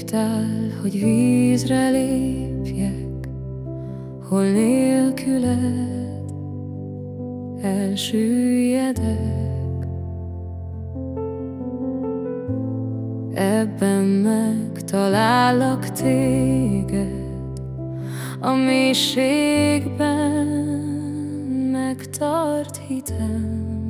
Hívtál, hogy vízre lépjek, hol nélküled elsüllyedek. Ebben megtalállak téged, a mélységben megtart hitem.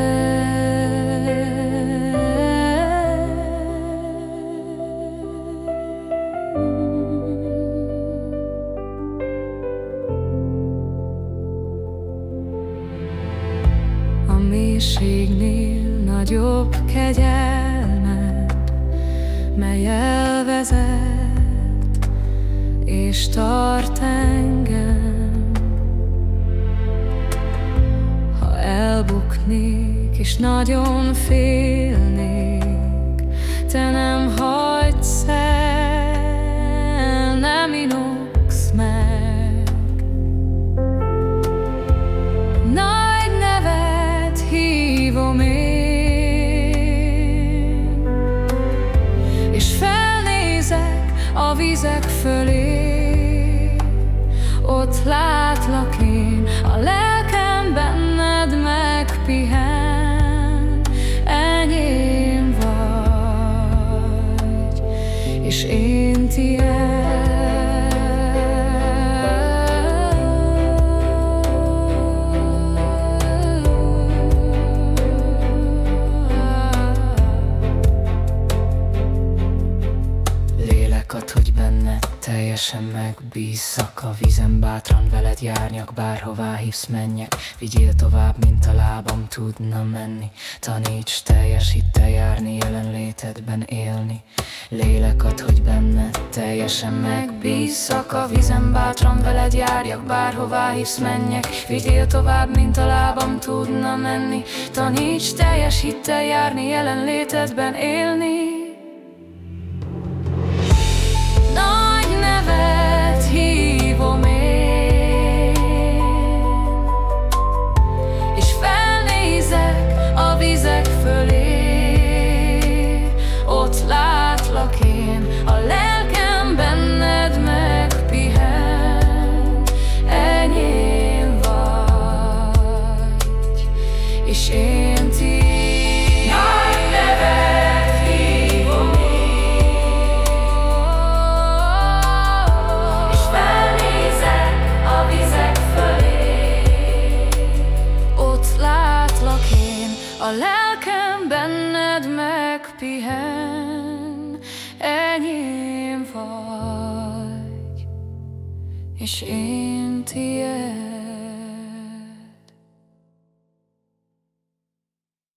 mélységnél nagyobb kegyelmed, mely elvezet és tart engem. Ha elbuknék és nagyon félnék, te nem a vizek fölé. Ott látlak én, a lelkem benned megpihen. Enyém vagy, és én tiéd Teljesen megbízzak. A vízen bátran veled járnyak Bárhová hívsz menjek, vigyél tovább, mint a lábam tudna menni. Taníts teljes hittel járni, jelenlétedben élni. Lélek ad, hogy benned teljesen megbízzak. A vízen bátran veled járjak Bárhová hívsz menjek, vigyél tovább, mint a lábam tudna menni. Taníts teljes hittel járni, jelenlétedben élni A lelkem benned megpihen, enyém vagy, és én tiéd.